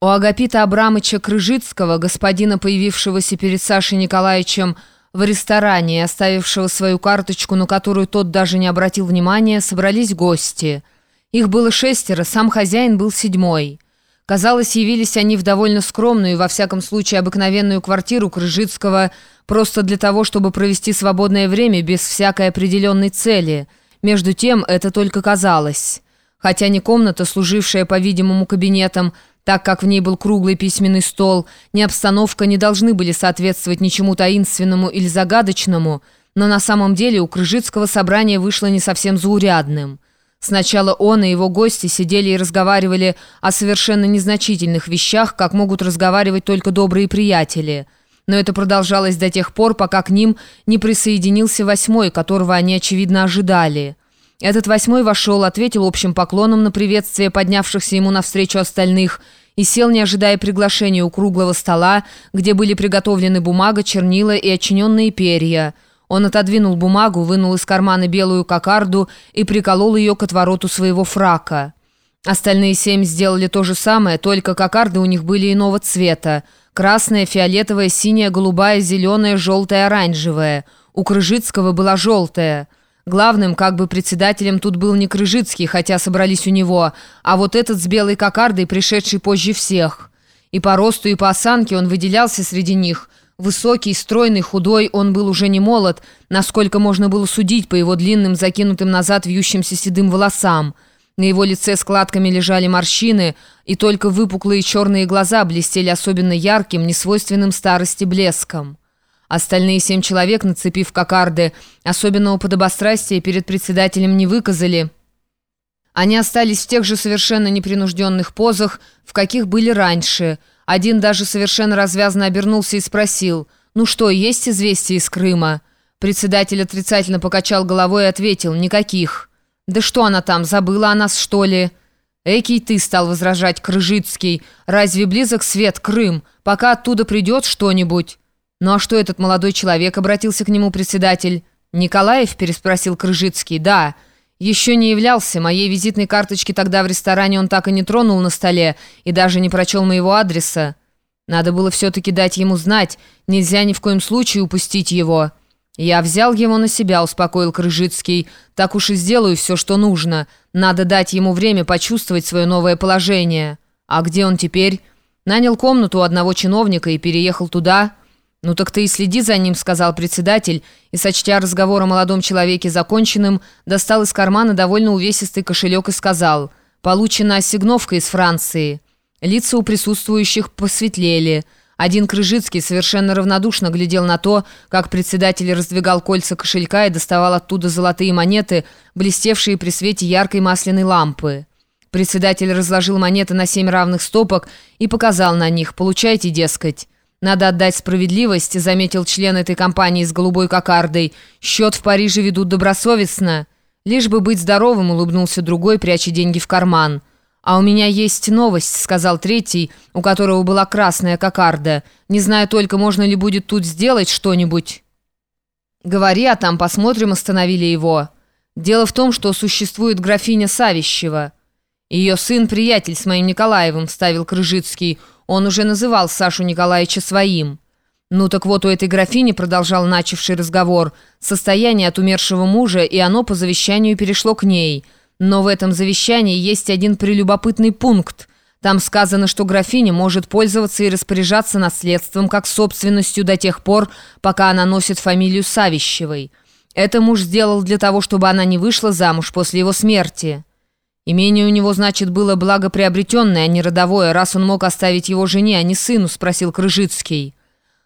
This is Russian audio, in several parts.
У Агапита Абрамыча Крыжицкого, господина, появившегося перед Сашей Николаевичем в ресторане и оставившего свою карточку, на которую тот даже не обратил внимания, собрались гости. Их было шестеро, сам хозяин был седьмой. Казалось, явились они в довольно скромную и, во всяком случае, обыкновенную квартиру Крыжицкого просто для того, чтобы провести свободное время без всякой определенной цели. Между тем, это только казалось. Хотя не комната, служившая, по-видимому, кабинетом, так как в ней был круглый письменный стол, ни обстановка не должны были соответствовать ничему таинственному или загадочному, но на самом деле у Крыжицкого собрание вышло не совсем заурядным. Сначала он и его гости сидели и разговаривали о совершенно незначительных вещах, как могут разговаривать только добрые приятели. Но это продолжалось до тех пор, пока к ним не присоединился восьмой, которого они, очевидно, ожидали. Этот восьмой вошел, ответил общим поклоном на приветствие поднявшихся ему навстречу остальных и сел, не ожидая приглашения у круглого стола, где были приготовлены бумага, чернила и очиненные перья. Он отодвинул бумагу, вынул из кармана белую кокарду и приколол ее к отвороту своего фрака. Остальные семь сделали то же самое, только кокарды у них были иного цвета. Красная, фиолетовая, синяя, голубая, зеленая, желтая, оранжевая. У Крыжицкого была желтая. Главным, как бы председателем тут был не Крыжицкий, хотя собрались у него, а вот этот с белой кокардой, пришедший позже всех. И по росту, и по осанке он выделялся среди них. Высокий, стройный, худой, он был уже не молод, насколько можно было судить по его длинным, закинутым назад вьющимся седым волосам. На его лице складками лежали морщины, и только выпуклые черные глаза блестели особенно ярким, несвойственным старости блеском. Остальные семь человек, нацепив кокарды, особенного подобострастия перед председателем не выказали. Они остались в тех же совершенно непринужденных позах, в каких были раньше. Один даже совершенно развязно обернулся и спросил, «Ну что, есть известия из Крыма?» Председатель отрицательно покачал головой и ответил, «Никаких». «Да что она там, забыла о нас, что ли?» «Экий ты», — стал возражать Крыжицкий, «разве близок свет Крым, пока оттуда придет что-нибудь?» «Ну а что этот молодой человек?» — обратился к нему председатель. «Николаев?» — переспросил Крыжицкий. «Да. Еще не являлся. Моей визитной карточки тогда в ресторане он так и не тронул на столе и даже не прочел моего адреса. Надо было все-таки дать ему знать. Нельзя ни в коем случае упустить его». «Я взял его на себя», — успокоил Крыжицкий. «Так уж и сделаю все, что нужно. Надо дать ему время почувствовать свое новое положение». «А где он теперь?» «Нанял комнату у одного чиновника и переехал туда». «Ну так ты и следи за ним», — сказал председатель, и, сочтя разговор о молодом человеке законченным, достал из кармана довольно увесистый кошелек и сказал «Получена ассигновка из Франции». Лица у присутствующих посветлели. Один Крыжицкий совершенно равнодушно глядел на то, как председатель раздвигал кольца кошелька и доставал оттуда золотые монеты, блестевшие при свете яркой масляной лампы. Председатель разложил монеты на семь равных стопок и показал на них «Получайте, дескать». «Надо отдать справедливость», — заметил член этой компании с голубой кокардой. «Счет в Париже ведут добросовестно». «Лишь бы быть здоровым», — улыбнулся другой, пряча деньги в карман. «А у меня есть новость», — сказал третий, у которого была красная кокарда. «Не знаю только, можно ли будет тут сделать что-нибудь». «Говори, а там посмотрим», — остановили его. «Дело в том, что существует графиня Савищева». «Ее сын — приятель с моим Николаевым», — вставил Крыжицкий. Он уже называл Сашу Николаевича своим. «Ну так вот у этой графини, — продолжал начавший разговор, — состояние от умершего мужа, и оно по завещанию перешло к ней. Но в этом завещании есть один прелюбопытный пункт. Там сказано, что графиня может пользоваться и распоряжаться наследством как собственностью до тех пор, пока она носит фамилию Савищевой. Это муж сделал для того, чтобы она не вышла замуж после его смерти». «Имение у него, значит, было благоприобретенное, а не родовое, раз он мог оставить его жене, а не сыну?» – спросил Крыжицкий.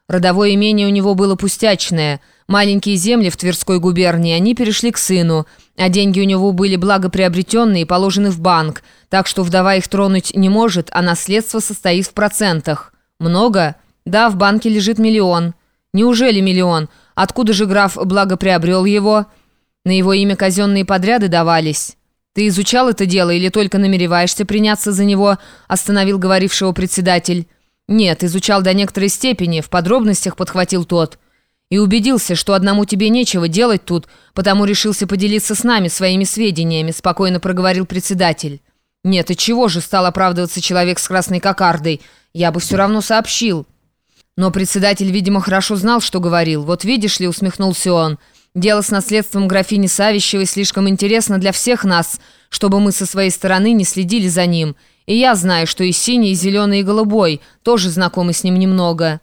Родовое имение у него было пустячное. Маленькие земли в Тверской губернии, они перешли к сыну, а деньги у него были благоприобретенные и положены в банк, так что вдова их тронуть не может, а наследство состоит в процентах. Много? Да, в банке лежит миллион. Неужели миллион? Откуда же граф благоприобрел его? На его имя казенные подряды давались». «Ты изучал это дело или только намереваешься приняться за него?» остановил говорившего председатель. «Нет, изучал до некоторой степени, в подробностях подхватил тот. И убедился, что одному тебе нечего делать тут, потому решился поделиться с нами своими сведениями», спокойно проговорил председатель. «Нет, и чего же?» — стал оправдываться человек с красной кокардой. «Я бы все равно сообщил». Но председатель, видимо, хорошо знал, что говорил. «Вот видишь ли», — усмехнулся он, — «дело с наследством графини Савищевой слишком интересно для всех нас, чтобы мы со своей стороны не следили за ним. И я знаю, что и синий, и зеленый, и голубой тоже знакомы с ним немного».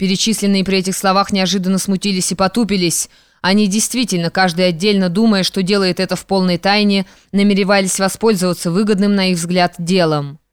Перечисленные при этих словах неожиданно смутились и потупились. Они действительно, каждый отдельно думая, что делает это в полной тайне, намеревались воспользоваться выгодным, на их взгляд, делом.